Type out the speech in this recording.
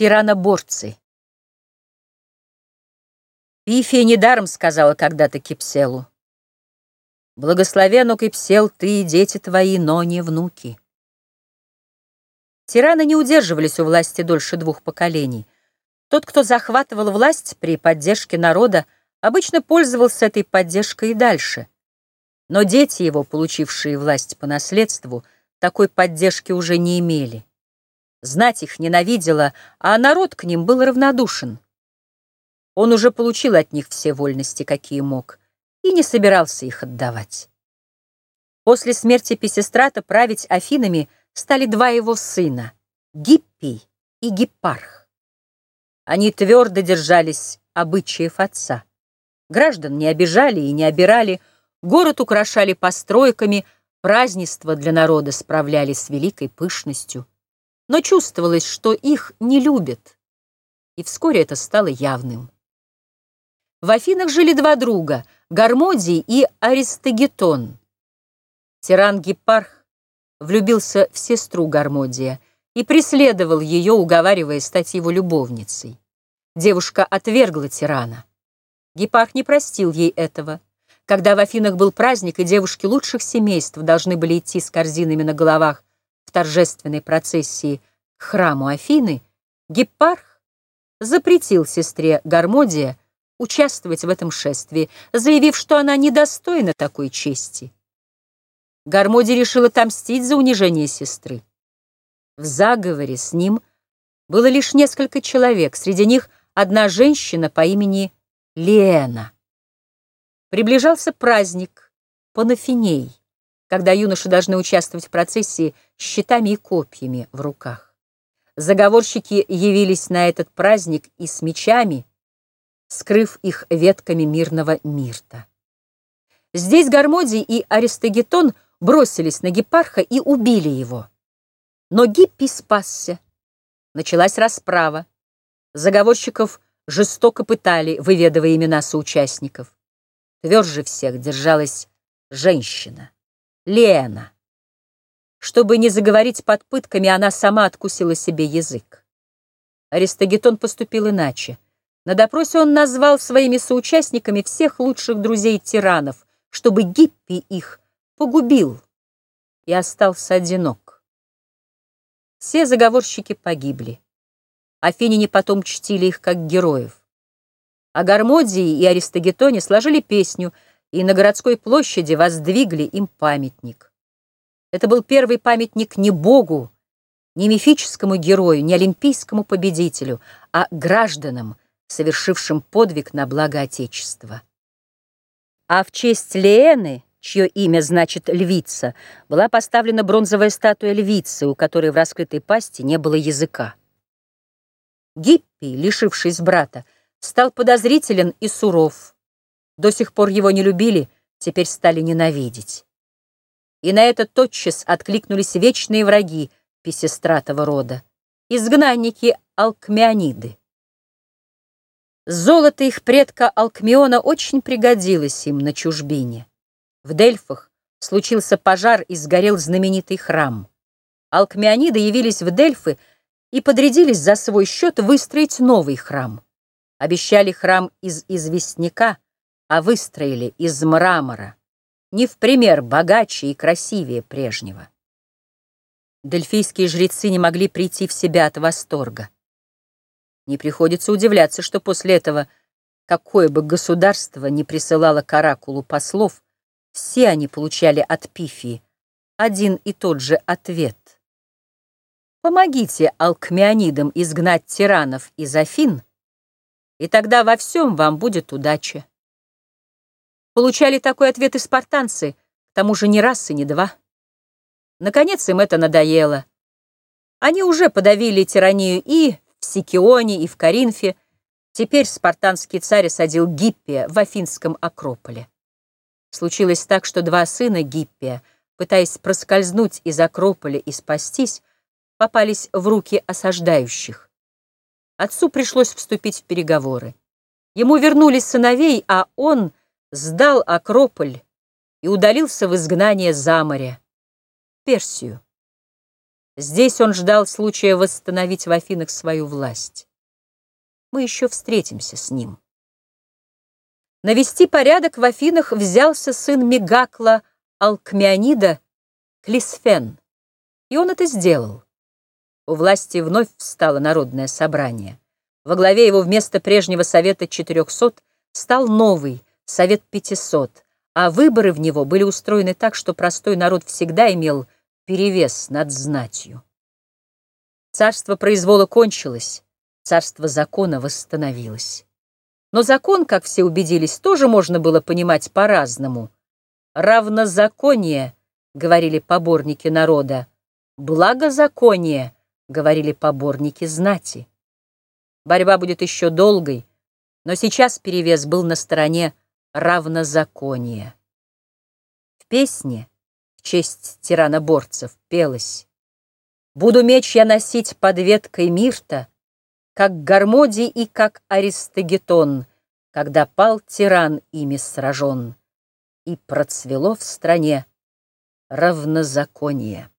Тираноборцы. Пифия недаром сказала когда-то Кипселу. Благословен, Кипсел, ты и дети твои, но не внуки. Тираны не удерживались у власти дольше двух поколений. Тот, кто захватывал власть при поддержке народа, обычно пользовался этой поддержкой и дальше. Но дети его, получившие власть по наследству, такой поддержки уже не имели. Знать их ненавидела, а народ к ним был равнодушен. Он уже получил от них все вольности, какие мог, и не собирался их отдавать. После смерти Писестрата править Афинами стали два его сына — Гиппий и Гиппарх. Они твердо держались обычаев отца. Граждан не обижали и не обирали, город украшали постройками, празднества для народа справляли с великой пышностью но чувствовалось, что их не любят, и вскоре это стало явным. В Афинах жили два друга — Гармодий и Аристагетон. Тиран Гиппарх влюбился в сестру Гармодия и преследовал ее, уговаривая стать его любовницей. Девушка отвергла тирана. Гиппарх не простил ей этого. Когда в Афинах был праздник, и девушки лучших семейств должны были идти с корзинами на головах в торжественной процессии к храму Афины, Гиппарх запретил сестре Гармодия участвовать в этом шествии, заявив, что она недостойна такой чести. Гармодий решил отомстить за унижение сестры. В заговоре с ним было лишь несколько человек, среди них одна женщина по имени Лена. Приближался праздник Панафиней когда юноши должны участвовать в процессии с щитами и копьями в руках. Заговорщики явились на этот праздник и с мечами, скрыв их ветками мирного мирта. Здесь Гармодий и Аристагетон бросились на Гепарха и убили его. Но Гиппий спасся. Началась расправа. Заговорщиков жестоко пытали, выведывая имена соучастников. Тверже всех держалась женщина. Лена. Чтобы не заговорить под пытками, она сама откусила себе язык. Аристагетон поступил иначе. На допросе он назвал своими соучастниками всех лучших друзей тиранов, чтобы Гиппи их погубил и остался одинок. Все заговорщики погибли. Афиняне потом чтили их как героев. А Гармодии и Аристагетоне сложили песню — и на городской площади воздвигли им памятник. Это был первый памятник не Богу, не мифическому герою, не олимпийскому победителю, а гражданам, совершившим подвиг на благо Отечества. А в честь Леэны, чье имя значит «львица», была поставлена бронзовая статуя львицы, у которой в раскрытой пасти не было языка. Гиппи, лишившись брата, стал подозрителен и суров. До сих пор его не любили, теперь стали ненавидеть. И на это тотчас откликнулись вечные враги Писестратова рода, изгнанники Алкмеониды. Золото их предка Алкмеона очень пригодилось им на чужбине. В Дельфах случился пожар и сгорел знаменитый храм. Алкмеониды явились в Дельфы и подрядились за свой счет выстроить новый храм. Обещали храм из известняка, а выстроили из мрамора, не в пример богаче и красивее прежнего. Дельфийские жрецы не могли прийти в себя от восторга. Не приходится удивляться, что после этого, какое бы государство ни присылало к оракулу послов, все они получали от Пифии один и тот же ответ. Помогите алкмеонидам изгнать тиранов из Афин, и тогда во всем вам будет удача. Получали такой ответ и спартанцы, к тому же не раз и не два. Наконец им это надоело. Они уже подавили тиранию и в Сикионе, и в Коринфе. Теперь спартанский царь осадил Гиппия в Афинском Акрополе. Случилось так, что два сына Гиппия, пытаясь проскользнуть из Акрополя и спастись, попались в руки осаждающих. Отцу пришлось вступить в переговоры. Ему вернули сыновей, а он сдал Акрополь и удалился в изгнание за море, Персию. Здесь он ждал случая восстановить в Афинах свою власть. Мы еще встретимся с ним. Навести порядок в Афинах взялся сын Мегакла Алкмеонида Клисфен, и он это сделал. У власти вновь встало народное собрание. Во главе его вместо прежнего совета 400 стал новый, совет 500, а выборы в него были устроены так, что простой народ всегда имел перевес над знатью. Царство произвола кончилось, царство закона восстановилось. Но закон, как все убедились, тоже можно было понимать по-разному. «Равнозаконие», — говорили поборники народа, «благозаконие», — говорили поборники знати. Борьба будет еще долгой, но сейчас перевес был на стороне равнозакония. В песне в честь тираноборцев пелось «Буду меч я носить под веткой мирта, как Гармодий и как Аристагетон, когда пал тиран ими сражен, и процвело в стране равнозаконие.